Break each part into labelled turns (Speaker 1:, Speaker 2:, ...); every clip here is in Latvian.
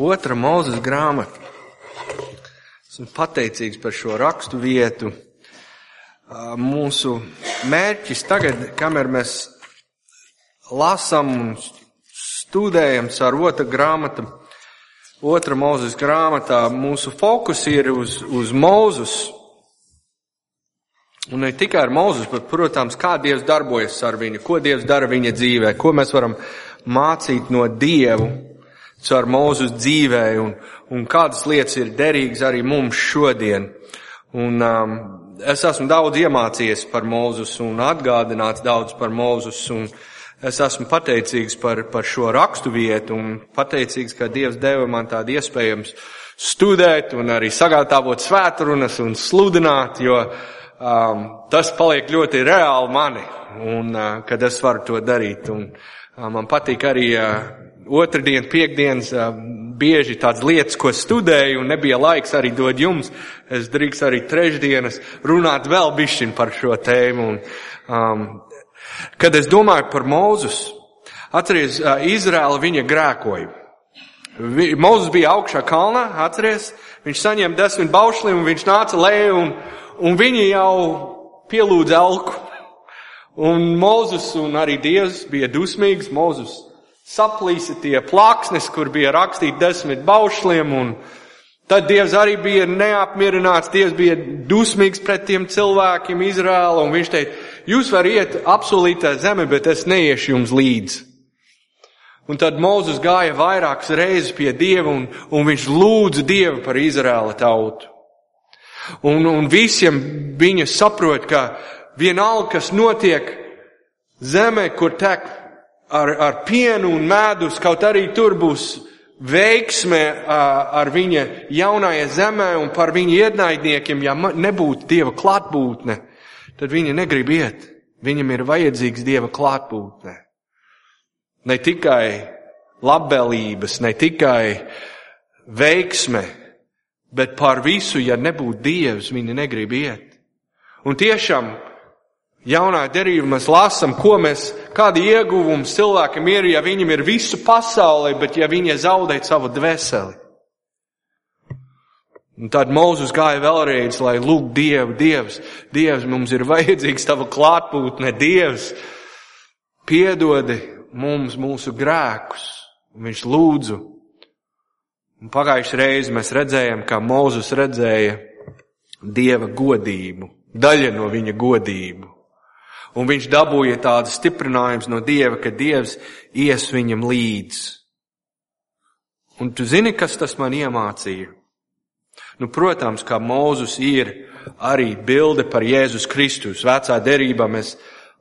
Speaker 1: Otra mūzes grāmata. Esmu pateicīgs par šo rakstu vietu. Mūsu mērķis tagad, kamēr mēs lasām un studējam ar otru grāmatu, otra mūzes grāmatā, mūsu fokus ir uz, uz mūzus. Un ne tikai ar mūzus, bet, protams, kā Dievs darbojas ar viņu, ko Dievs dara viņa dzīvē, ko mēs varam mācīt no Dievu caur mūsu dzīvē un, un kādas lietas ir derīgas arī mums šodien. Un um, es esmu daudz iemācījies par Mūzus un atgādināts daudz par Mūzus es esmu pateicīgs par, par šo rakstu vietu un pateicīgs, ka Dievs deva man tādu iespējams studēt un arī sagatavot svētrunas un sludināt, jo um, tas paliek ļoti reāli mani un uh, kad es varu to darīt. Un, uh, man patīk arī uh, otrdien, piekdienas bieži tādas lietas, ko studēju, un nebija laiks arī dot jums. Es drīkst arī trešdienas runāt vēl bišķiņ par šo tēmu. Un, um, kad es domāju par Mūzus, atceries, Izrēla viņa grēkoja. Mūzus bija augšā kalnā, atceries, viņš saņēma desmit baušļiem, un viņš nāca lejā, un, un viņi jau pielūdza elku. Un Mūzus un arī Dievs bija dusmīgs, Mūzus saplīsa tie plāksnes, kur bija rakstīti desmit baušļiem, un tad Dievs arī bija neapmierināts, Dievs bija dusmīgs pret tiem cilvēkiem Izrēlu, un viņš teica, jūs var iet apsolītā zeme, bet es neiešu jums līdzi. Un tad Mozus gāja vairākas reizes pie Dieva, un, un viņš lūdza Dievu par Izrēla tautu. Un, un visiem viņa saprot, ka vienalga, kas notiek zemē, kur tek ar, ar pienu un medus, kaut arī tur būs veiksme ar viņa jaunajai zemē un par viņa ienaidniekiem, ja nebūtu Dieva klātbūtne, tad viņa negrib iet. Viņam ir vajadzīgs Dieva klātbūtne. Ne tikai labvēlības, ne tikai veiksme, bet par visu, ja nebūtu Dievs, viņa negrib iet. Un tiešām Jaunā derība mēs lasam, ko mēs, kādi ieguvumi cilvēkam ir, ja viņam ir visu pasauli, bet ja viņi zaudē savu dvēseli. Un tad Mūzus gāja vēlreiz, lai lūg Dievu, Dievs, Dievs, mums ir vajadzīgs tava klātbūtne, Dievs, piedodi mums mūsu grēkus. Un viņš lūdzu. Un pagājušajā reizē mēs redzējām, kā Mūzus redzēja Dieva godību, daļa no viņa godību. Un viņš dabūja tādu stiprinājumu no Dieva, ka Dievs ies viņam līdzi. Un tu zini, kas tas man iemācīja? Nu, protams, kā Mūzus ir arī bilde par Jēzus Kristus. Vecā derībā mēs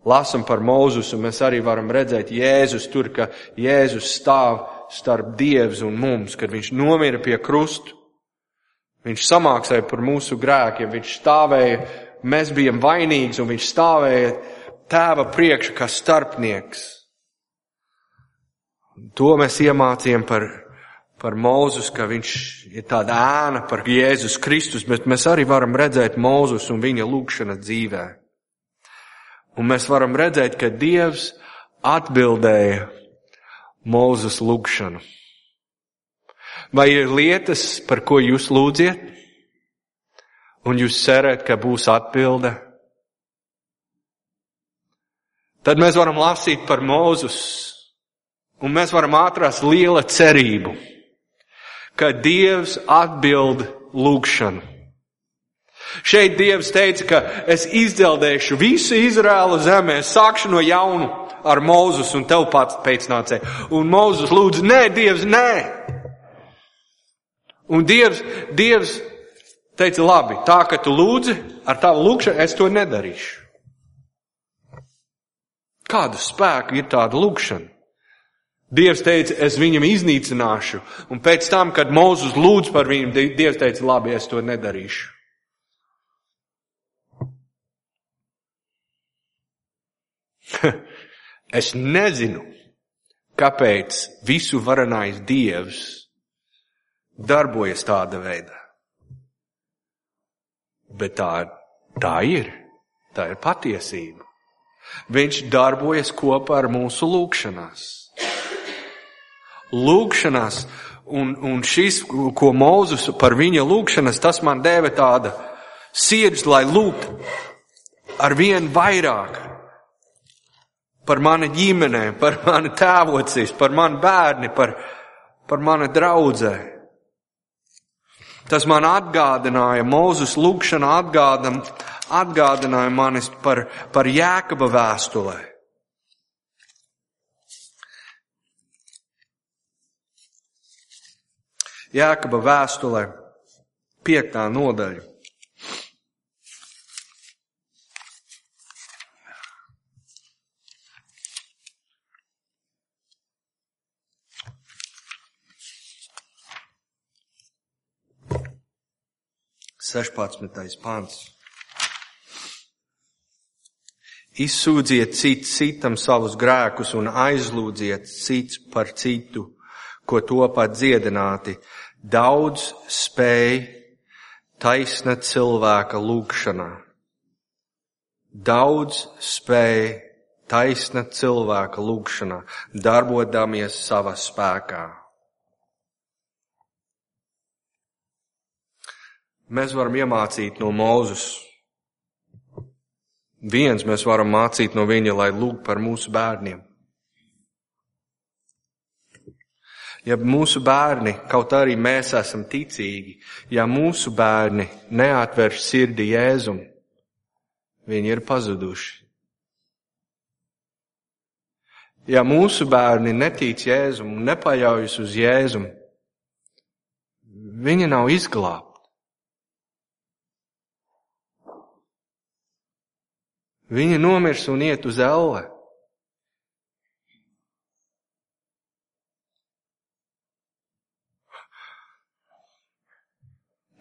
Speaker 1: lasam par Mūzus, un mēs arī varam redzēt Jēzus tur, ka Jēzus stāv starp Dievs un mums, kad viņš nomira pie krustu. Viņš samāksēja par mūsu grēkiem, viņš stāvēja, mēs bijām vainīgi, un viņš stāvēja tēva priekšu kā starpnieks. To mēs iemācījām par, par Mūzus, ka viņš ir tāda ēna par Jēzus Kristus, bet mēs arī varam redzēt Mūzus un viņa lūgšana dzīvē. Un mēs varam redzēt, ka Dievs atbildēja Mūzus lūgšanu. Vai ir lietas, par ko jūs lūdziet, un jūs cerat, ka būs atbilde? Tad mēs varam lasīt par Mūzus, un mēs varam atrast liela cerību, ka Dievs atbild lūgšanu. Šeit Dievs teica, ka es izdeldēšu visu Izrēlu zemē, sākšu no jaunu ar Mūzus un tev pats pēcnācē. Un Mūzus lūdz, nē, Dievs, nē. Un Dievs, Dievs teica, labi, tā, ka tu lūdzi, ar tavu lūgšanu es to nedarīšu. Kādu spēku ir tāda lūkšana? Dievs teica, es viņam iznīcināšu, un pēc tam, kad Mūzus lūdz par viņu, Dievs teica, labi, es to nedarīšu. es nezinu, kāpēc visu varenais Dievs darbojas tāda veida. Bet tā, tā ir. Tā ir patiesība. Viņš darbojas kopā ar mūsu lūgšanās. Lūgšanās Un, un šis, ko Mūzus par viņa lūgšanas, tas man deva tāda sirds, lai lūgt ar vien vairāk par mani ģimenē, par mani tēvocīs, par mani bērni, par, par mani draudzē. Tas man atgādināja, Mūzus lūgšana atgādam, atgādināja manis par, par Jēkaba vēstulē. Jēkaba vēstulē, piektā nodaļa. Sešpadsmitais pants. Izsūdziet cits citam savus grēkus un aizlūdziet cits par citu, ko to pat dziedināti, daudz spēj taisna cilvēka lūgšanā. Daudz spēj taisna cilvēka lūgšanā, darbodamies savā spēkā. Mēs varam iemācīt no Mūzus. Viens mēs varam mācīt no viņa, lai lūg par mūsu bērniem. Ja mūsu bērni, kaut arī mēs esam ticīgi, ja mūsu bērni neatver sirdi Jēzum, viņi ir pazuduši. Ja mūsu bērni netic Jēzum nepaļaujas uz Jēzum, viņi nav izglābti. Viņi nomirs un iet uz ellē.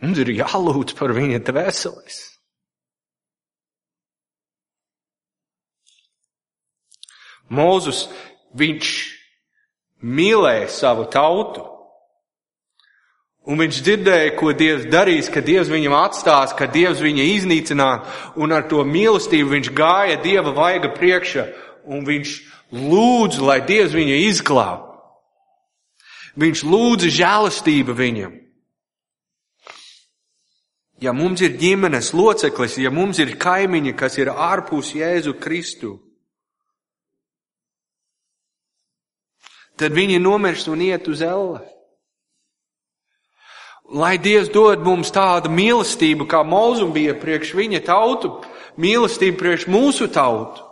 Speaker 1: Mums ir jālūdz par viņa dvēseles. Mūzus, viņš mīlēja savu tautu. Un viņš dzirdēja, ko Dievs darīs, ka Dievs viņam atstās, ka Dievs viņu iznīcinās, un ar to mīlestību viņš gāja Dieva vaiga priekšā, un viņš lūdza, lai Dievs viņu izglāb. Viņš lūdza žēlastību viņam. Ja mums ir ģimenes loceklis, ja mums ir kaimiņi, kas ir ārpus Jēzu Kristu, tad viņi nomirst un iet uz elle. Lai Dievs dod mums tādu mīlestību, kā mūzum bija priekš viņa tautu, mīlestību priekš mūsu tautu,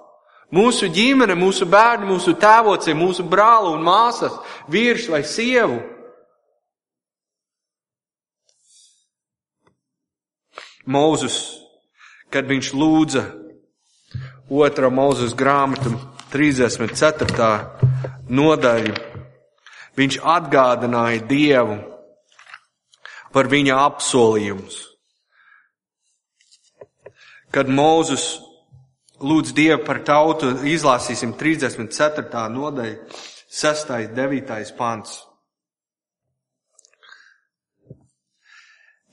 Speaker 1: mūsu ģimene, mūsu bērni, mūsu tēvoci, mūsu brāli un māsas, vīrs vai sievu. Mūzus, kad viņš lūdza otrā mūzus grāmatu 34. nodaļu, viņš atgādināja Dievu par viņa apsolījumus. Kad Mūzus lūdz Dievu par tautu, izlasīsim 34. nodaļu, 6. 9. pants.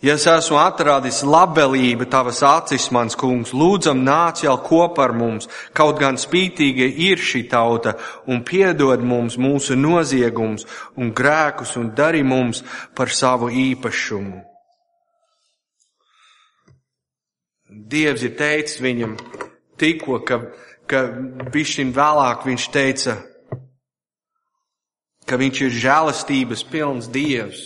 Speaker 1: Ja es esmu atradis labelību tavas acis, mans kungs, lūdzam nāc jau kopā ar mums, kaut gan spītīga ir šī tauta, un piedod mums mūsu noziegums un grēkus un dari mums par savu īpašumu. Dievs ir teicis viņam tikko, ka, ka bišķiņ vēlāk viņš teica, ka viņš ir žēlastības pilns Dievs.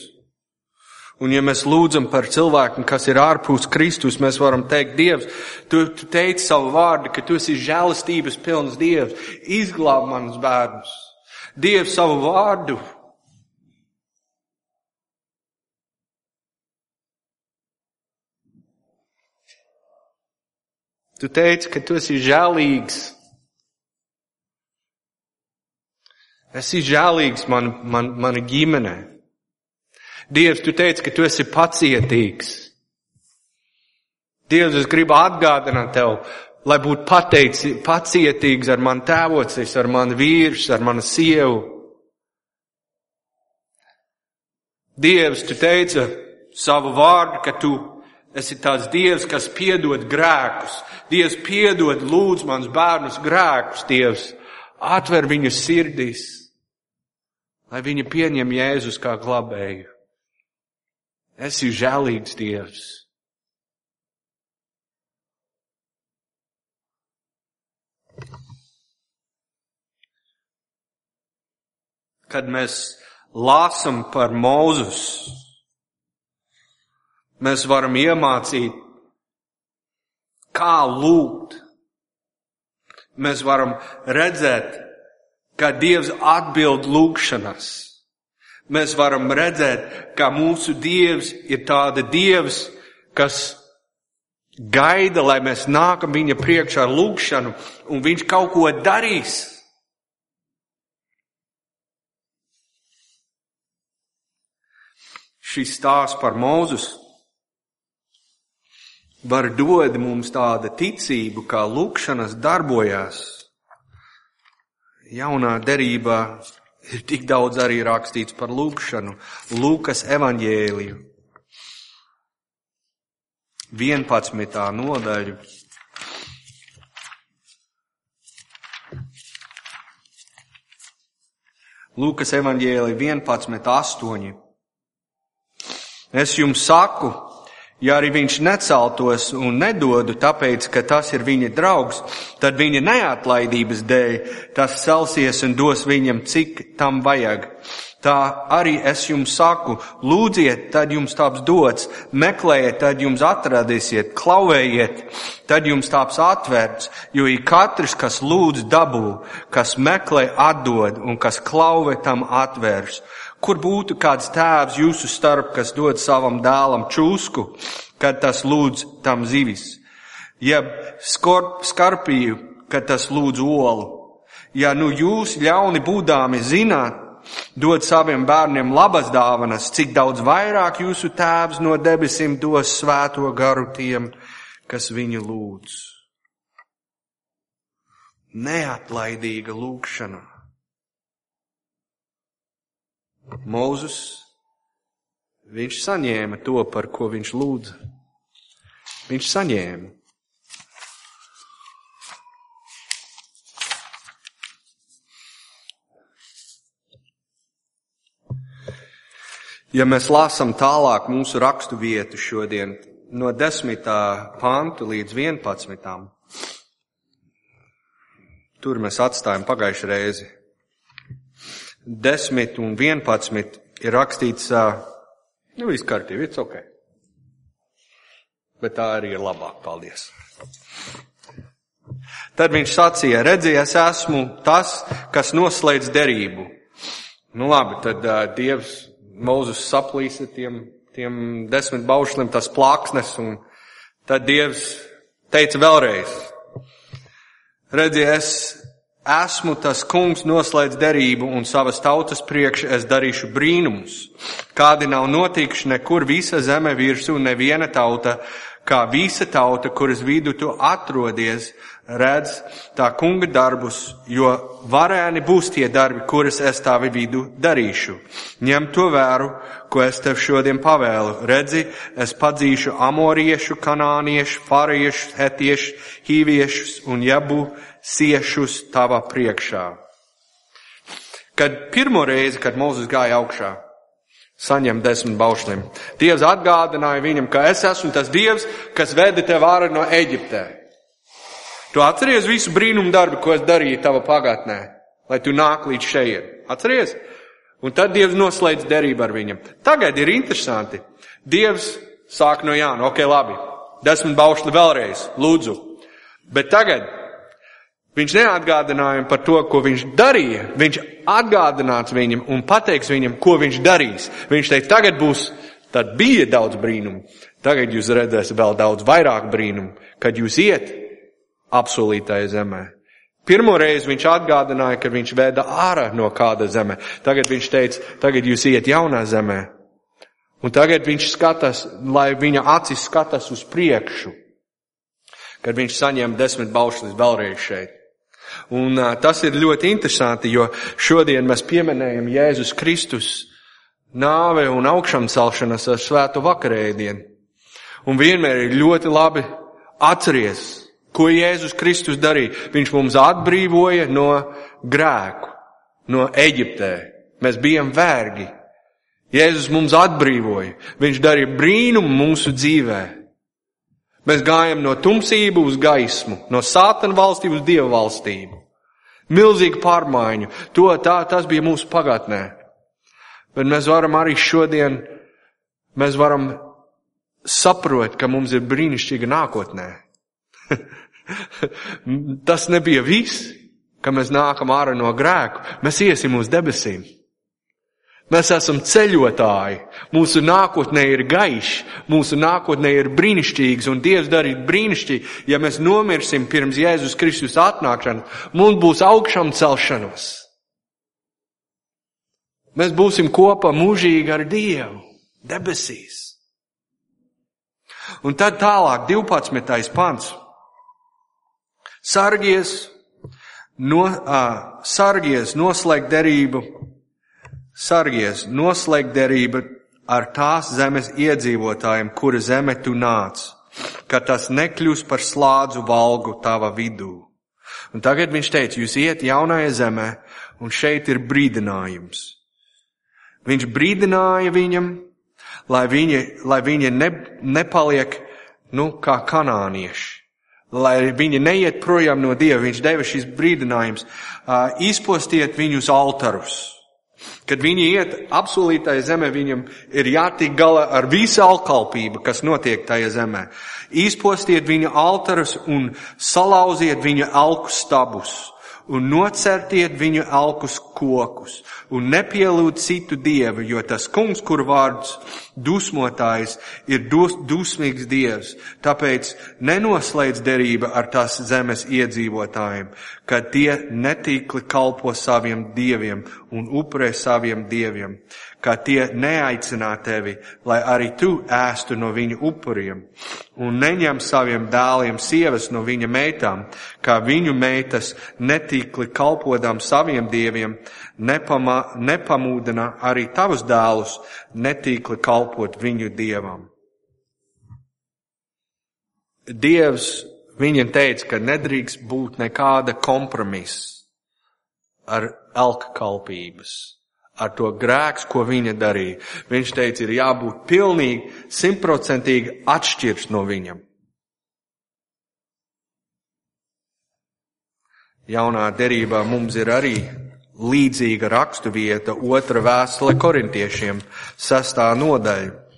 Speaker 1: Un ja mēs lūdzam par cilvēku, kas ir ārpus Kristus, mēs varam teikt, Dievs, tu, tu teici savu vārdu, ka tu esi žēlastības pilns Dievs, izglāb manus bērnus. Dievs savu vārdu. Tu teici, ka tu esi žēlīgs. Esi žēlīgs man, man, mana ģimenei. Dievs, tu teici, ka tu esi pacietīgs. Dievs, es gribu atgādināt tev, lai būtu pateici, pacietīgs ar mani tēvocis, ar mani vīrs, ar mani sievu. Dievs, tu teici savu vārdu, ka tu esi tāds Dievs, kas piedod grēkus. Dievs piedod lūdz mans bērnus grēkus, Dievs. Atver viņu sirdīs. lai viņi pieņem Jēzus kā glabēju. Esi žēlīgs Dievs. Kad mēs lasam par Mūzus, mēs varam iemācīt, kā lūgt. Mēs varam redzēt, kā Dievs atbild lūgšanas. Mēs varam redzēt, ka mūsu Dievs ir tāda Dievs, kas gaida, lai mēs nākam viņa priekšā ar lūgšanu, un viņš kaut ko darīs. Šis stāsts par Mūzus var dod mums tāda ticība, kā lūkšanas darbojās. Jaunā derībā ir tik daudz arī rakstīts par lūkšanu. Lūkas evaņģēliju. 11. nodaļu. Lūkas evaņģēlija 11, 8. Es jums saku, Ja arī viņš neceltos un nedodu, tāpēc, ka tas ir viņa draugs, tad viņa neatlaidības dēļ tas celsies un dos viņam, cik tam vajag. Tā arī es jums saku, lūdziet, tad jums taps dots, meklējiet, tad jums atradīsiet, klauvējiet, tad jums taps atvērts, jo ir katrs, kas lūdz dabū, kas meklē atdod un kas klauvē tam atvērs. Kur būtu kāds tēvs jūsu starp, kas dod savam dēlam čūsku, kad tas lūdz tam zivis? Jeb skorp, skarpiju, kad tas lūdz olu? Ja nu jūs ļauni būdāmi zināt, dod saviem bērniem labas dāvanas, cik daudz vairāk jūsu tēvs no debesīm dos svēto garu tiem, kas viņu lūdz. Neatlaidīga lūkšana. Mūzus, viņš saņēma to, par ko viņš lūdza. Viņš saņēma. Ja mēs lasām tālāk mūsu rakstu vietu šodien, no 10. pantu līdz 11. Tur mēs atstājam pagājušajā reizi 10 un 11 ir rakstīts, nu, viss kārtībā, viss ok. Bet tā arī ir labāk, paldies. Tad viņš sacīja, redziet, es esmu tas, kas noslēdz derību. Nu labi, tad uh, Dievs Mūzus saplīsa tiem, tiem desmit baušlim tas plāksnes, un tad Dievs teica vēlreiz, redziet, es Esmu tas kungs noslēdz derību un savas tautas priekš es darīšu brīnumus, kādi nav notikuši nekur visa zeme virsū, neviena tauta, kā visa tauta, kuras vidu tu atrodies, redz tā kunga darbus, jo varēni būs tie darbi, kuras es tavi vidu darīšu. Ņem to vēru, ko es tev šodien pavēlu. Redzi, es padzīšu amoriešu, kanāniešu, pāriešu, hetiešu, hīviešus un jebu siešus tavā priekšā. Kad pirmo reizi, kad Mozus gāja augšā, saņem desmit baušļiem, Dievs atgādināja viņam, ka es esmu tas Dievs, kas veda tev ārā no Eģiptē. Tu atceries visu brīnumu darbu, ko es darīju tavā pagātnē, lai tu nāk līdz šeit. Atceries? Un tad Dievs noslēdz derību ar viņam. Tagad ir interesanti. Dievs sāk no jauna, ok, labi, desmit baušļi vēlreiz, lūdzu. Bet tagad Viņš neatgādināja par to, ko viņš darīja. Viņš atgādinās viņam un pateiks viņam, ko viņš darīs. Viņš teica, tagad būs, tad bija daudz brīnumu. Tagad jūs redzēsiet vēl daudz vairāk brīnumu, kad jūs iet apsolītajā zemē. Pirmo reizi viņš atgādināja, ka viņš vēda ārā no kāda zeme. Tagad viņš teica, tagad jūs iet jaunā zemē. Un tagad viņš skatās, lai viņa acis skatās uz priekšu. Kad viņš saņem desmit baušļus vēlreiz šeit. Un uh, tas ir ļoti interesanti, jo šodien mēs pieminējam Jēzus Kristus nāve un augšām celšanas ar svētu vakarēdienu. Un vienmēr ir ļoti labi atceries, ko Jēzus Kristus darīja. Viņš mums atbrīvoja no grēku, no Eģiptē, Mēs bijām vergi. Jēzus mums atbrīvoja. Viņš darīja brīnumu mūsu dzīvē. Mēs gājam no tumsību uz gaismu, no sātana valstību uz dievu valstību. Milzīga pārmaiņa. To tā, tas bija mūsu pagātnē. Bet mēs varam arī šodien, mēs varam saprot, ka mums ir brīnišķīga nākotnē. tas nebija viss, ka mēs nākam ārā no grēku. Mēs iesim uz debesīm. Mēs esam ceļotāji, mūsu nākotnē ir gaišs, mūsu nākotnē ir brīnišķīgs, un Dievs darīt brīnišķīgi. Ja mēs nomirsim pirms Jēzus Kristus atnākšanas, mums būs augšām celšanos. Mēs būsim kopā mūžīgi ar Dievu, debesīs. Un tad tālāk, 12. pants. Sargies, no, uh, sargies noslēgt derību Sargies, noslēgt derību ar tās zemes iedzīvotājiem, kura zeme tu nāc, ka tas nekļūs par slādzu valgu tava vidū. Un tagad viņš teica, jūs iet jaunajā zemē, un šeit ir brīdinājums. Viņš brīdināja viņam, lai viņi, lai viņi ne, nepaliek, nu, kā kanānieši. Lai viņi neiet projām no Dieva, viņš deva šīs brīdinājums. Uh, izpostiet viņus altarus. Kad viņi iet apsolītajā zemē, viņam ir jātiek galā ar visu alkalpību, kas notiek tajā zemē. Izpostiet viņa altarus un salauziet viņa alku stabus un nocertiet viņu alkus kokus, un nepielūd citu dievu, jo tas kungs, kur vārds dusmotājs, ir dus, dusmīgs dievs, tāpēc nenoslēdz derība ar tās zemes iedzīvotājiem, kad tie netīkli kalpo saviem dieviem un upurē saviem dieviem, ka tie neaicinā tevi, lai arī tu ēstu no viņu upuriem, un neņem saviem dēliem sievas no viņa meitām, kā viņu meitas netīkli kalpodām saviem dieviem, nepama, nepamūdina arī tavus dēlus netīkli kalpot viņu dievam. Dievs viņam teica, ka nedrīkst būt nekāda kompromisa ar elka kalpības ar to grēks, ko viņa darīja. Viņš teica, ir jābūt pilnīgi, simtprocentīgi atšķirs no viņam. Jaunā derībā mums ir arī līdzīga rakstu vieta, otra vēstule korintiešiem, sestā nodaļa.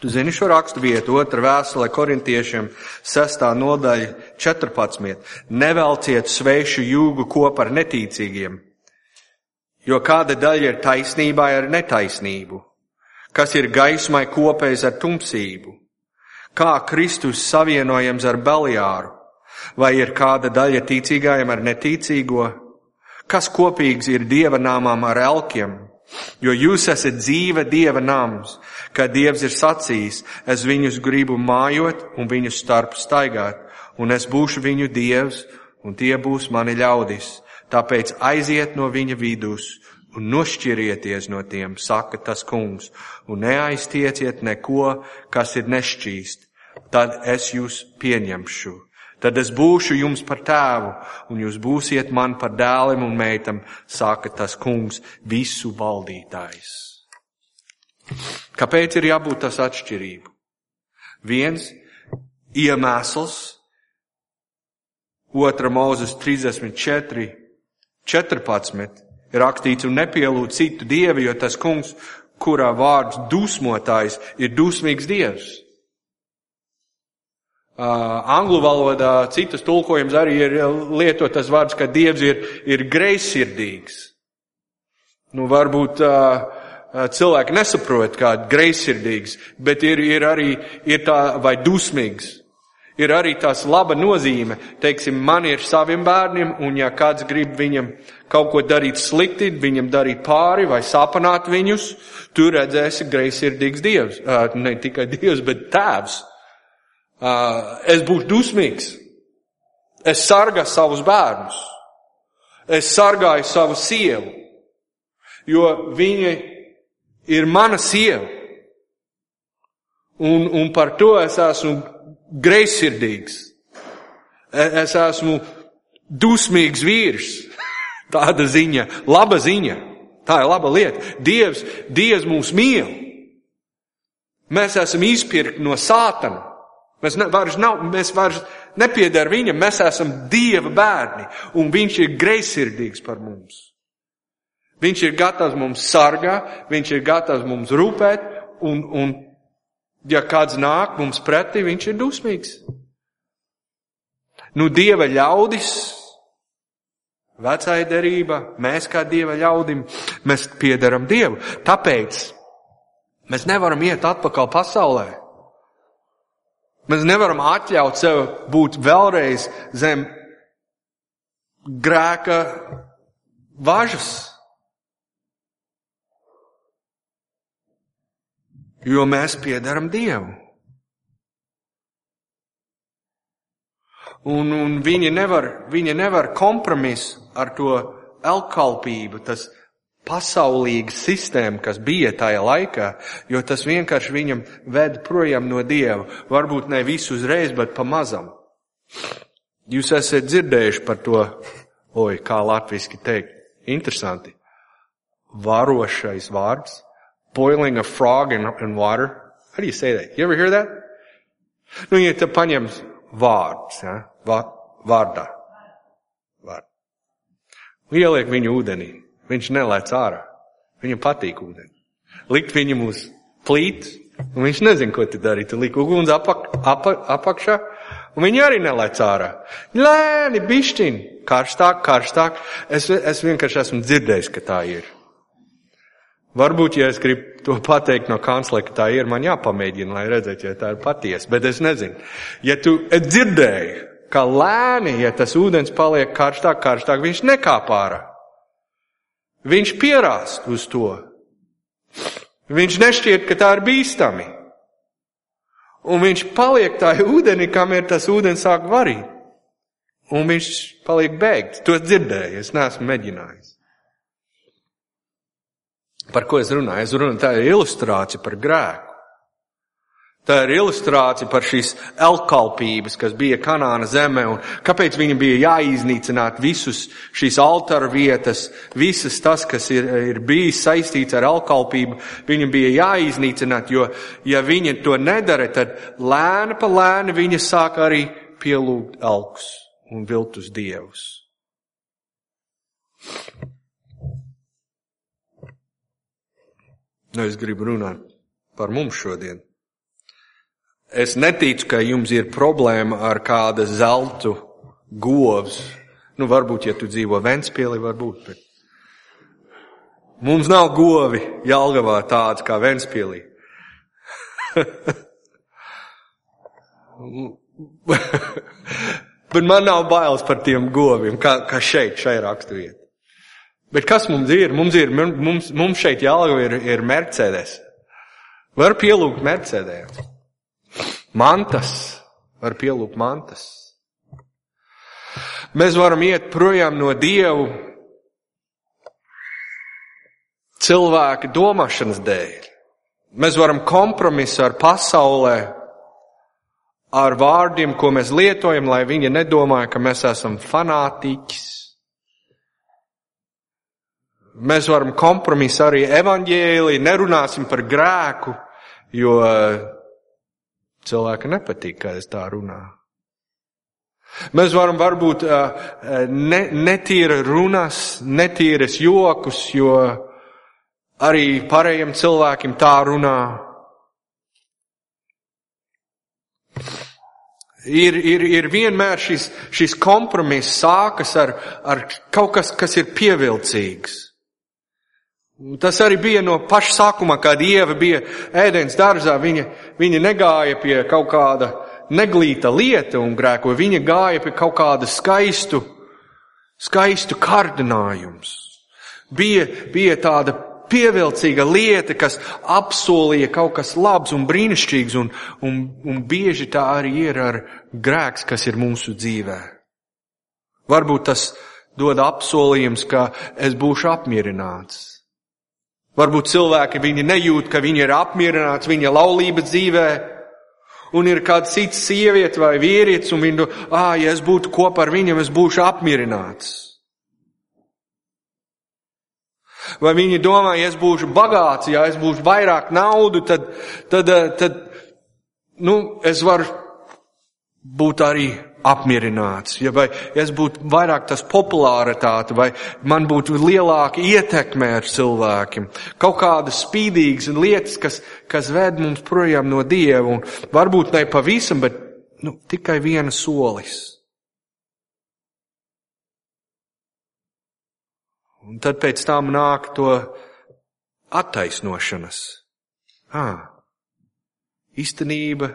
Speaker 1: Tu zini šo rakstu vietu, otra vēstule korintiešiem, sestā nodaļa 14. Nevelciet svešu jūgu kopā ar netīcīgiem, jo kāda daļa ir taisnībai ar netaisnību, kas ir gaismai kopējs ar tumsību, kā Kristus savienojams ar Beliāru, vai ir kāda daļa ticīgajam ar neticīgo, kas kopīgs ir dieva nāmām ar elkiem, jo jūs esat dzīve dieva nams, ka Dievs ir sacījis, es viņus gribu mājot un viņus starp staigāt, un es būšu viņu Dievs, un tie būs mani ļaudis. Tāpēc aiziet no viņa vidus un nošķirieties no tiem, saka tas kungs, un neaiztieciet neko, kas ir nešķīst. Tad es jūs pieņemšu. Tad es būšu jums par tēvu, un jūs būsiet man par dēlim un meitam, saka tas kungs, visu valdītājs. Kāpēc ir jābūt tas atšķirību? Viens iemesls, otra mūzes 34, 14 ir rakstīts un nepielūdz citu dievu, jo tas kungs, kurā vārds dusmotājs, ir dusmīgs dievs. Uh, anglu valodā citas tulkojums arī ir lietotas vārds, ka dievs ir, ir greizsirdīgs. Nu, varbūt uh, cilvēki nesaprot, kā greizsirdīgs, bet ir, ir arī ir tā vai dusmīgs. Ir arī tās laba nozīme, teiksim, man ir saviem bērniem, un ja kāds grib viņam kaut ko darīt slikti, viņam darīt pāri vai sapanāt viņus, tu redzēsi greizsirdīgs dievs. Ne tikai dievs, bet tēvs. Es būšu dusmīgs. Es sargāju savus bērnus. Es sargāju savu sievu, jo viņi ir mana sieva. Un, un par to es esmu greizsirdīgs. E, es esmu dusmīgs vīrs. Tāda ziņa, laba ziņa. Tā ir laba lieta. Dievs, Dievs mūs mīl. Mēs esam izpirkti no sātana. Mēs ne, vairs nav, mēs vairs nepiedar viņam, mēs esam Dieva bērni, un viņš ir greizsirdīgs par mums. Viņš ir gatavs mums sargā, viņš ir gatavs mums rūpēt, un, un ja kāds nāk mums pretī, viņš ir dusmīgs. Nu, Dieva ļaudis, vecā derība, mēs kā Dieva ļaudim, mēs piedaram Dievu. Tāpēc mēs nevaram iet atpakaļ pasaulē. Mēs nevaram atļaut sev būt vēlreiz zem grēka važas. Jo mēs piedaram Dievu. Un, un viņi nevar, viņi nevar kompromisu ar to elkalpību, tas pasaulīga sistēma, kas bija tajā laikā, jo tas vienkārši viņam ved projām no Dieva. Varbūt ne visu uzreiz, bet pamazam. Jūs esat dzirdējuši par to, oi, kā latviski teikt, interesanti. Varošais vārds. Boiling a frog in, in water. How do you say that? You ever hear that? Nu, ja te paņems vārdus, ja? vārdā. Vārd. Ieliek viņu ūdenī. Viņš nelēc ārā. Viņam patīk ūdeni. Likt viņam uz plīts, un viņš nezin, ko te darīt. Likt uguns apak, apak, apakšā, un viņi arī nelēc ārā. Lēni, bišķiņ, karstāk, karstāk. Es, es vienkārši esmu dzirdējis, ka tā ir. Varbūt, ja es gribu to pateikt no kanclera, ka tā ir, man jāpamēģina, lai redzētu, ja tā ir patiesa, bet es nezinu. Ja tu dzirdēji, ka lēni, ja tas ūdens paliek karstāk, karstāk, viņš nekāp ārā. Viņš pierāst uz to. Viņš nešķiet, ka tā ir bīstami. Un viņš paliek tā ūdenī, kamēr tas ūdens sāk varīt. Un viņš paliek beigts. To dzirdēju, es neesmu mēģinājis. Par ko es runāju? Es runāju, tā ir ilustrācija par grēku. Tā ir ilustrācija par šīs elkalpības, kas bija Kanāna zemē, un kāpēc viņam bija jāiznīcināt visus šīs altāra vietas, visas tas, kas ir, ir bijis saistīts ar elkalpību, viņam bija jāiznīcināt, jo, ja viņi to nedara, tad lēni pa lēni viņi sāk arī pielūgt elks un viltus dievus. Nu, es gribu runāt par mums šodien. Es neticu, ka jums ir problēma ar kāda zeltu govs. Nu, varbūt, ja tu dzīvo Ventspīlī, varbūt, bet mums nav govi Jālgavā tāds kā Ventspīlī. bet man nav bailes par tiem goviem, kā, kā šeit, šai raksturvietā. Bet kas mums ir? Mums, ir, mums, mums šeit jālgo ir, ir Mercedes. Var pielūgt Mercedes. Mantas. Var pielūgt mantas. Mēs varam iet projām no Dievu cilvēka domāšanas dēļ. Mēs varam kompromisu ar pasaulē, ar vārdiem, ko mēs lietojam, lai viņi nedomāja, ka mēs esam fanātiķis Mēs varam kompromisu arī evaņģēlī, nerunāsim par grēku, jo cilvēka nepatīk, kā es tā runāju. Mēs varam varbūt ne, netīra runas, netīras jokus, jo arī pārējiem cilvēkiem tā runā. Ir, ir, ir vienmēr šis, šis kompromiss sākas ar, ar kaut kas, kas ir pievilcīgs. Tas arī bija no paša sākuma, kad Dieva bija ēdienas dārzā. Viņa, viņa negāja pie kaut kāda neglīta lieta un grēko, viņa gāja pie kaut kāda skaistu, skaistu kārdinājums. Bija, bija tāda pievilcīga lieta, kas apsolīja kaut kas labs un brīnišķīgs, un, un, un bieži tā arī ir ar grēks, kas ir mūsu dzīvē. Varbūt tas dod apsolījums, ka es būšu apmierināts. Varbūt cilvēki viņi nejūt, ka viņi ir apmierināti viņa laulības dzīvē, Un ir kāda cita sieviete vai vīrietis, un viņa, ah, ja es būtu kopā ar viņu, es būšu apmierināts. Vai viņi domā, ja es būšu bagāts, ja es būšu vairāk naudu, tad, tad, eh, tad nu, es varu būt arī apmierināts. Ja, vai ja es būtu vairāk tas populāritāte, vai man būtu lielāka ietekme ar cilvēkiem. Kaut kādas spīdīgas lietas, kas, kas ved mums projām no Dieva, un varbūt ne pavisam, bet nu, tikai viena solis. Un tad pēc tam nāk to attaisnošanas. Ah, īstenība,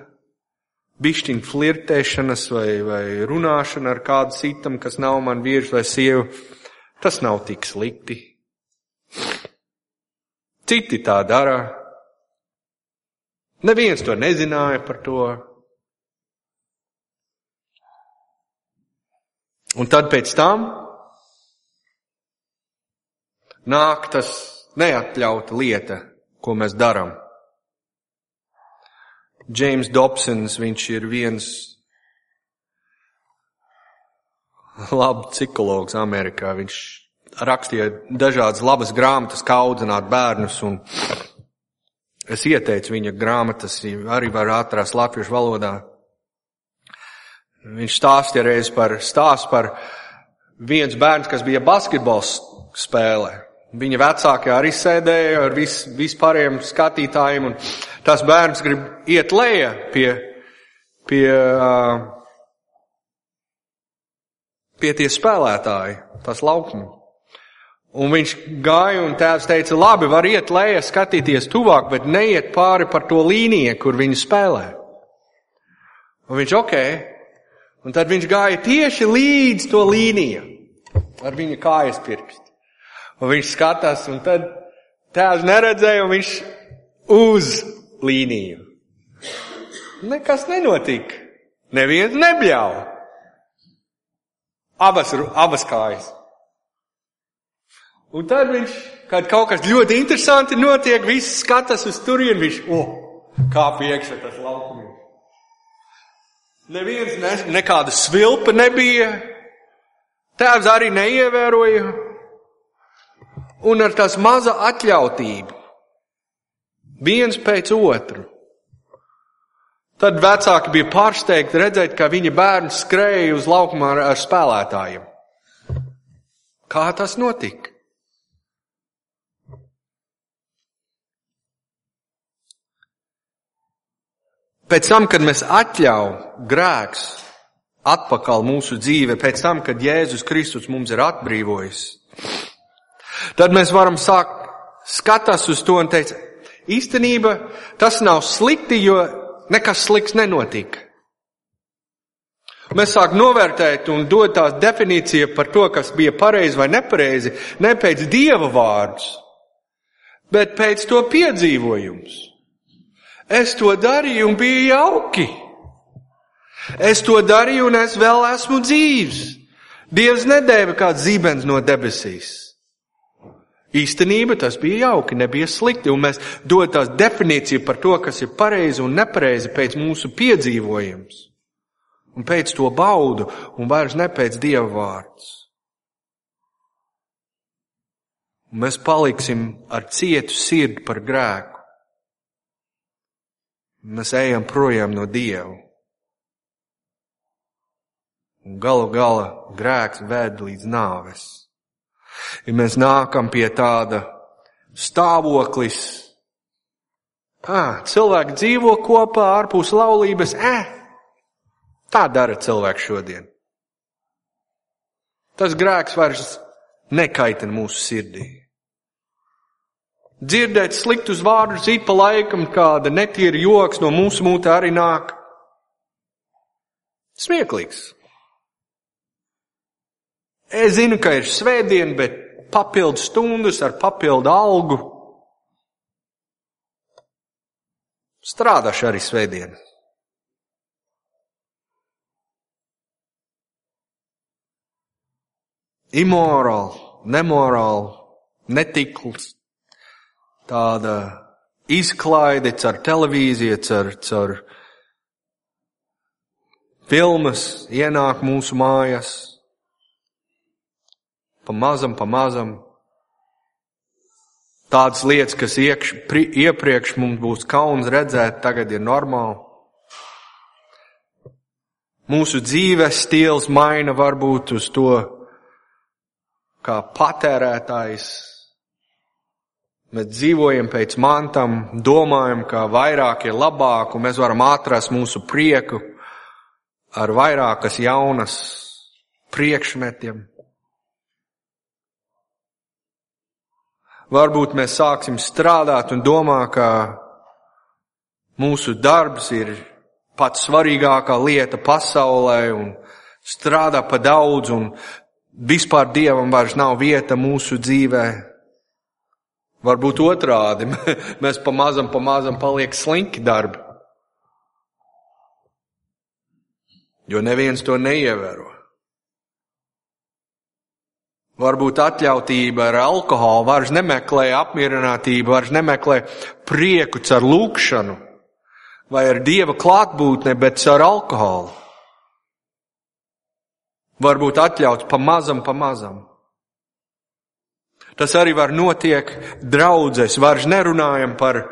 Speaker 1: bišķiņ flirtēšanas vai, vai runāšana ar kādu citam, kas nav man vīrs vai sieva, tas nav tik slikti. Citi tā dara. Neviens to nezināja par to. Un tad pēc tam nāk tas neatļauta lieta, ko mēs darām. Džeims Dobsons, viņš ir viens labs psihologs Amerikā. Viņš rakstīja dažādas labas grāmatas, kā audzināt bērnus, un es ieteicu viņa grāmatas, arī var atrast latviešu valodā. Viņš stāstīja reiz par stāstu par viens bērns, kas bija basketbols spēlē. Viņa vecākie arī sēdēja ar vis, vispārējiem skatītājiem, un tas bērns grib iet lejā pie, pie, pie tie spēlētāji, tas laukumi. Un viņš gāja un tēvs teica, labi, var iet lejā, skatīties tuvāk, bet neiet pāri par to līniju, kur viņi spēlē. Un viņš, ok. Un tad viņš gāja tieši līdz to līniju ar viņa kājas pirkstu. Un viņš skatās, un tad tēvs neredzēja, un viņš uz līniju. Nekas nenotika. Neviens nebļauj. Abas, abas kājas. Un tad viņš, kad kaut kas ļoti interesanti notiek, viss skatās uz turieni, viņš, oh, kā piekšā tas laukums. Neviens, ne, nekāda svilpa nebija. Tēvs arī neievēroja un ar tās maza atļautību. Viens pēc otru. Tad vecāki bija pārsteigti redzēt, ka viņa bērns skrēja uz laukumā ar, ar spēlētājiem. Kā tas notika? Pēc tam, kad mēs atļaujam grēks atpakaļ mūsu dzīve, pēc tam, kad Jēzus Kristus mums ir atbrīvojis, Tad mēs varam sākt skatās uz to un teikt, īstenība tas nav slikti, jo nekas slikts nenotika. Mēs sākam novērtēt un dot tās definīcija par to, kas bija pareizi vai nepareizi, ne pēc dieva vārdus, bet pēc to piedzīvojums. Es to darīju un bija jauki. Es to darīju un es vēl esmu dzīvs. Dievs nedēva kāds zīmens no debesīs. Īstenība tas bija jauki, nebija slikti, un mēs dod tās definīciju par to, kas ir pareizi un nepareizi pēc mūsu piedzīvojums. Un pēc to baudu, un vairs ne pēc Dieva vārds. Un mēs paliksim ar cietu sirdi par grēku. Mēs ejam projām no Dieva. Un galu galā grēks ved līdz nāves. Ja mēs nākam pie tāda stāvoklis, ah, cilvēki dzīvo kopā ārpus laulības, eh, tā dara cilvēks šodien. Tas grēks vairs nekaitina mūsu sirdī. Dzirdēt sliktus vārdus it pa laikam, kāda netīra joks no mūsu mūta arī nāk. Smieklīgs. Es zinu, ka ir svētdiena, bet papildu stundas ar papildu algu. Strādāšu arī svētdienu. Imorāli, nemorāli, netikls, tāda izklaide caur televīziju, caur, caur filmas ienāk mūsu mājas. Pa mazam, pa mazam. Tādas lietas, kas iekš, pri, iepriekš mums būs kauns redzēt, tagad ir normāli. Mūsu dzīves stils maina varbūt uz to, kā patērētājs. Mēs dzīvojam pēc mantam, domājam, ka vairāk ir labāk, un mēs varam atrast mūsu prieku ar vairākas jaunas priekšmetiem. Varbūt mēs sāksim strādāt un domā, ka mūsu darbs ir pats svarīgākā lieta pasaulē un strādā pa daudz un vispār Dievam vairs nav vieta mūsu dzīvē. Varbūt otrādi, mēs pamazam, pamazam paliek slinki darbi. Jo neviens to neievēro. Varbūt atļautība ar alkoholu vairs nemeklē apmierinātību, vairs nemeklē prieku caur lūkšanu vai ar dieva klātbūtni, bet caur alkoholu. Varbūt atļauts pamazam, pamazam. Tas arī var notiek draudzēs, vairs nerunājam par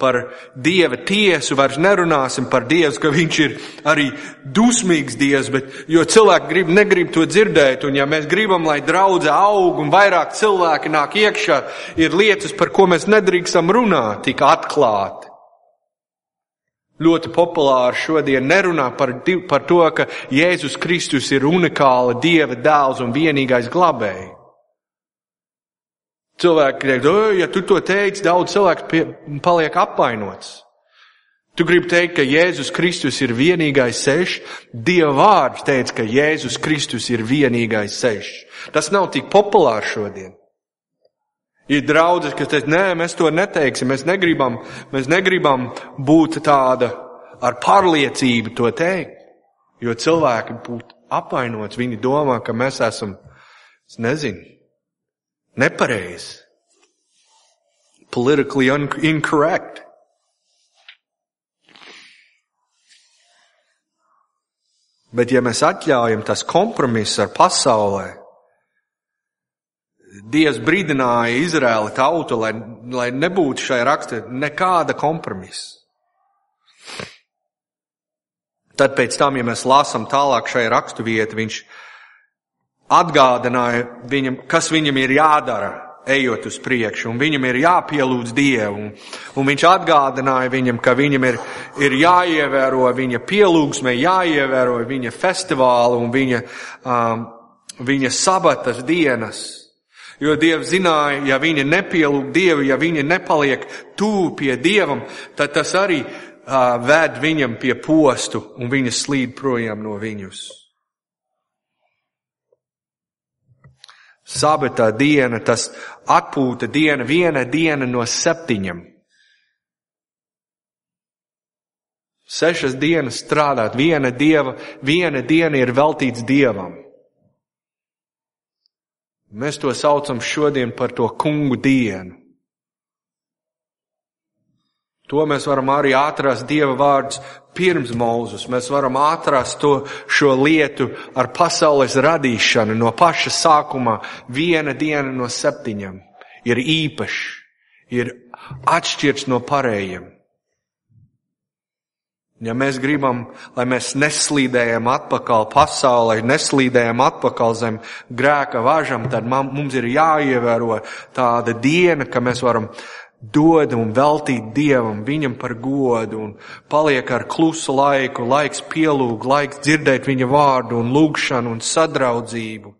Speaker 1: par Dieva tiesu, vairs nerunāsim par Dievu, ka Viņš ir arī dusmīgs Dievs, bet, jo cilvēki grib, negrib to dzirdēt, un ja mēs gribam, lai draudze aug un vairāk cilvēki nāk iekšā, ir lietas, par ko mēs nedrīkstam runāt, tik atklāti. Ļoti populāri šodien nerunā par, par to, ka Jēzus Kristus ir unikāla Dieva dēls un vienīgais glabējs. Cilvēki teikt, ja tu to teici, daudz cilvēku pie, paliek apvainots. Tu gribi teikt, ka Jēzus Kristus ir vienīgais sešs. Dieva vārds teica, ka Jēzus Kristus ir vienīgais sešs. Tas nav tik populārs šodien. Ir draudzes, kas teica, nē, mēs to neteiksim, mēs negribam, mēs negribam būt tāda ar pārliecību to teikt. Jo cilvēki būtu apvainots, viņi domā, ka mēs esam, es nezinu, nepareizi, politically incorrect. Bet ja mēs atļaujam tas kompromiss ar pasaulē, Dievs brīdināja Izraēla tautu, lai, lai nebūtu šai rakstē nekāda kompromisa. Tad pēc tam, ja mēs lasām tālāk šai rakstu vietu, viņš atgādināja viņam, kas viņam ir jādara, ejot uz priekšu, un viņam ir jāpielūdz Dievu, un, viņš atgādināja viņam, ka viņam ir, ir jāievēro viņa pielūgsme, jāievēro viņa festivāli un viņa, um, viņa sabatas dienas. Jo Dievs zināja, ja viņi nepielūg Dievu, ja viņi nepaliek tūp pie Dievam, tad tas arī uh, ved viņam pie postu, un viņa slīd projām no viņus. Sabata diena, tas atpūta diena, viena diena no septiņiem. Sešas dienas strādāt, viena dieva, viena diena ir veltīts dievam. Mēs to saucam šodien par to kungu dienu. To mēs varam arī atrast Dieva vārdus pirms mūzus. Mēs varam atrast to, šo lietu ar pasaules radīšanu no paša sākuma. Viena diena no septiņiem ir īpašs, ir atšķirts no pārējiem. Ja mēs gribam, lai mēs neslīdējam atpakaļ pasaulē, neslīdējam atpakaļ zem grēka važam, tad mums ir jāievēro tāda diena, ka mēs varam dod un veltīt Dievam, viņam par godu un paliek ar klusu laiku, laiks pielūg, laiks dzirdēt viņa vārdu un lūgšanu un sadraudzību.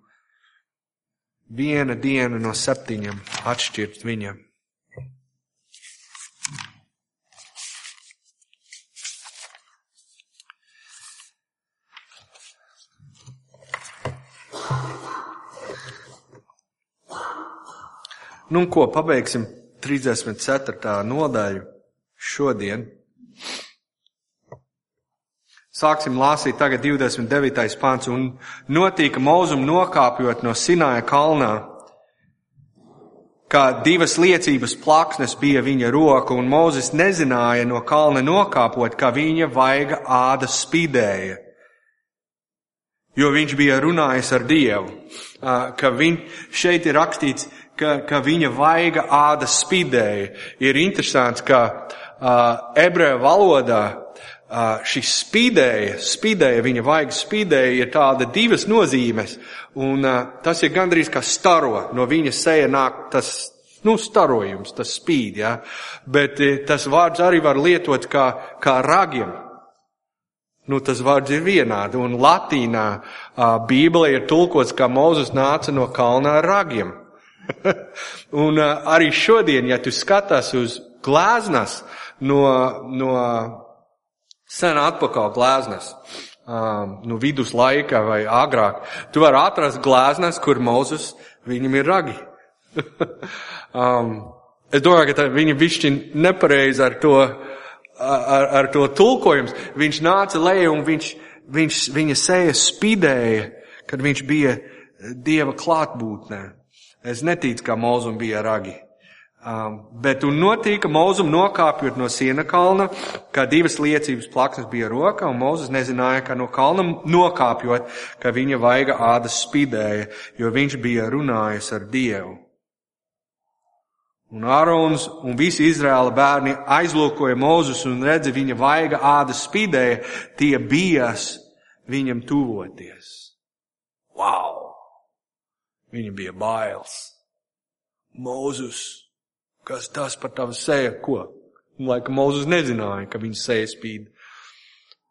Speaker 1: Viena diena no septiņiem atšķirt viņam. Nu, ko pabeigsim 34. nodaļu šodien. Sāksim lāsīt tagad 29. pāns un notika mūzum nokāpjot no Sinaja kalnā, kā divas liecības plaksnes bija viņa roka, un Mūzes nezināja no kalna nokāpot, ka viņa vaiga āda spīdēja. jo viņš bija runājis ar Dievu. Ka viņ, šeit ir rakstīts, ka, ka viņa vaiga āda spīdēja. Ir interesants, ka uh, ebreju valodā uh, šis spīdēja, spīdēja, viņa vaiga spīdēja ir tāda divas nozīmes. Un uh, tas ir gandrīz kā staro, no viņa seja nāk tas, nu, starojums, tas spīd, jā. Ja? Bet tas vārds arī var lietot kā, kā ragiem. Nu, tas vārds ir vienādi, un latīnā uh, Bībele ir tulkots, kā Mozus nāca no kalna ar ragiem. un uh, arī šodien, ja tu skatās uz glāznas no, no sen atpakaļ glāznas, um, no vidus laika vai agrāk, tu vari atrast glāznas, kur Mozus viņam ir ragi. um, es domāju, ka viņi višķi nepareizi ar to ar, ar to tulkojums. Viņš nāca lejā un viņš, viņš, viņa seja spīdēja, kad viņš bija Dieva klātbūtnē. Es neticu, ka Mozum bija ragi. Um, bet un notika Mozum nokāpjot no siena kalna, kā divas liecības plaksnes bija rokā, un Mozus nezināja, ka no kalna nokāpjot, ka viņa vaiga ādas spīdēja, jo viņš bija runājis ar Dievu. Un Ārons un visi Izraēla bērni aizlūkoja Mūzus un redzi viņa vaiga ādas spīdēja, tie bijās viņam tuvoties. Wow! Viņa bija bailes. Mūzus, kas tas par tavu seju, ko? Un laika Mūzus nezināja, ka viņa seja spīd.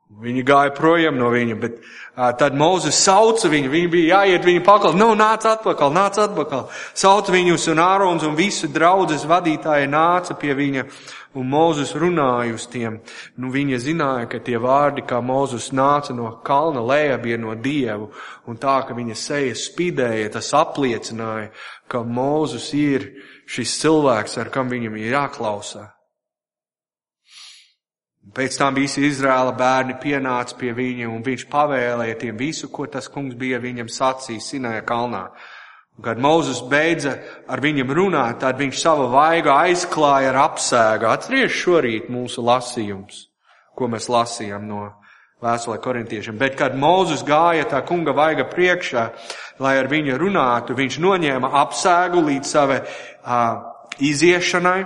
Speaker 1: Viņi gāja projām no viņa, bet uh, tad Mozus sauca viņu, viņi bija jāiet viņu pakaļ, nu, nāc atpakaļ, nāc atpakaļ. Sauca viņus un Ārons un visi draudzes vadītāji nāca pie viņa un Mozus runāja uz tiem. Nu, viņa zināja, ka tie vārdi, kā Mozus nāca no kalna lejā, bija no Dievu, un tā, ka viņa seja spīdēja, tas apliecināja, ka Mozus ir šis cilvēks, ar kam viņam ir jāklausās. Pēc tam visi Izrēla bērni pienāca pie viņa, un viņš pavēlēja tiem visu, ko tas kungs bija viņam sacījis Sinaja kalnā. Un, kad Mozus beidza ar viņam runāt, tad viņš savu vaigu aizklāja ar apsēgu. Atceries šorīt mūsu lasījums, ko mēs lasījām no vēstulē korintiešiem. Bet, kad Mozus gāja tā kunga vaiga priekšā, lai ar viņu runātu, viņš noņēma apsēgu līdz savai uh, iziešanai,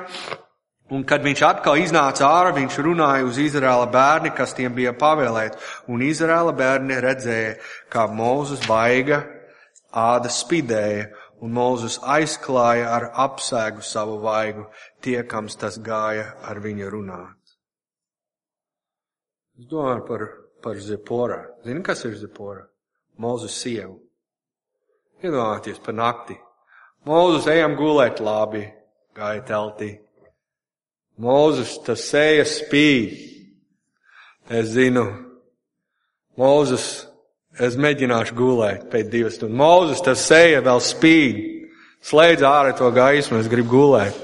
Speaker 1: Un kad viņš atkal iznāca ārā, viņš runāja uz Izraēla bērni, kas tiem bija pavēlēt. Un Izraēla bērni redzēja, kā Mūzus baiga āda spidēja, un Mūzus aizklāja ar apsēgu savu vaigu, tiekams tas gāja ar viņu runāt. Es domāju par, par Zepora. Zini, kas ir Zepora? Mūzus sievu. Iedomājieties pa nakti. Mūzus ejam gulēt labi, gāja teltī. Mūzus tas sēja spīd. Es zinu, Mūzus, es mēģināšu gulēt pēc divas stundas. Mūzus tas sēja vēl spīd. Slēdz ārā to gaismu, es gribu gulēt.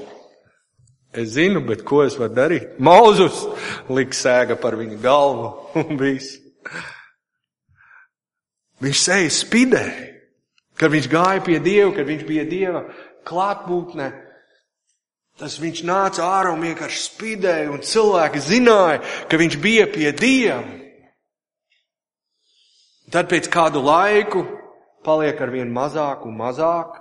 Speaker 1: Es zinu, bet ko es varu darīt? Mūzus liks sēga par viņa galvu un viss. Viņš sēja spīdē, kad viņš gāja pie Dieva, kad viņš bija Dieva klātbūtnē. Tas viņš nāca ārā un vienkārši spīdēja, un cilvēki zināja, ka viņš bija pie Dieva. Tad pēc kādu laiku paliek ar vien mazāk un mazāk,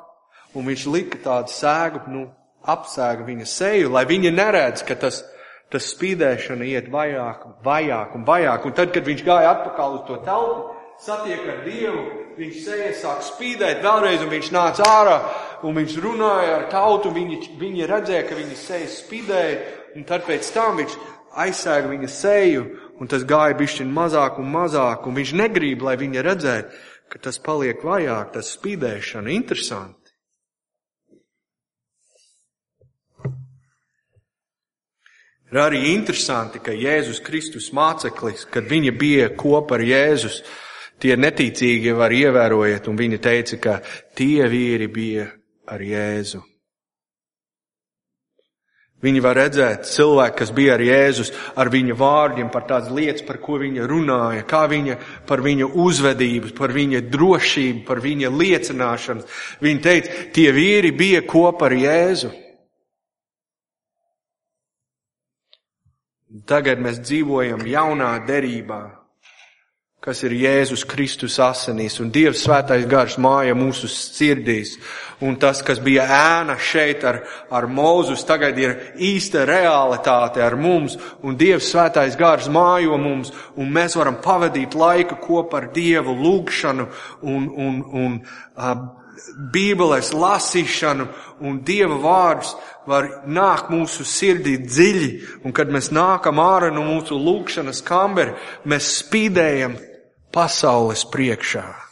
Speaker 1: un viņš lika tādu sēgu, nu, apsēga viņa seju, lai viņa neredz, ka tas, tas spīdēšana iet vajāk, vajāk un vajāk. Un tad, kad viņš gāja atpakaļ uz to telpu, satiek ar Dievu, viņš seja sāk spīdēt vēlreiz, un viņš nāca ārā un viņš runāja ar tautu, viņi, viņi redzēja, ka viņa seja spidēja, un tad pēc tam viņš aizsēga viņa seju, un tas gāja bišķiņ mazāk un mazāk, un viņš negrib, lai viņa redzētu, ka tas paliek vajāk, tas spīdēšana, interesanti. Ir arī interesanti, ka Jēzus Kristus māceklis, kad viņa bija kopā ar Jēzus, tie neticīgi var ievērojiet, un viņa teica, ka tie vīri bija ar Jēzu. Viņi var redzēt cilvēku, kas bija ar Jēzus, ar viņa vārdiem, par tādas lietas, par ko viņa runāja, kā viņa, par viņa uzvedību, par viņa drošību, par viņa liecināšanu. Viņa teica, tie vīri bija kopā ar Jēzu. Tagad mēs dzīvojam jaunā derībā. Kas ir Jēzus Kristus asinīs, un Dievs svētais gars māja mūsu sirdīs. Un tas, kas bija ēna šeit ar, ar Mūzus, tagad ir īsta realitāte ar mums, un Dievs svētais gars mājo mums, un mēs varam pavadīt laiku kopā ar Dievu lūgšanu un, un, un uh, Bībeles lasīšanu, un Dieva vārds var nākt mūsu sirdī dziļi, un kad mēs nākam ārā no mūsu lūgšanas kamberi, mēs spīdējam pasaules priekšā.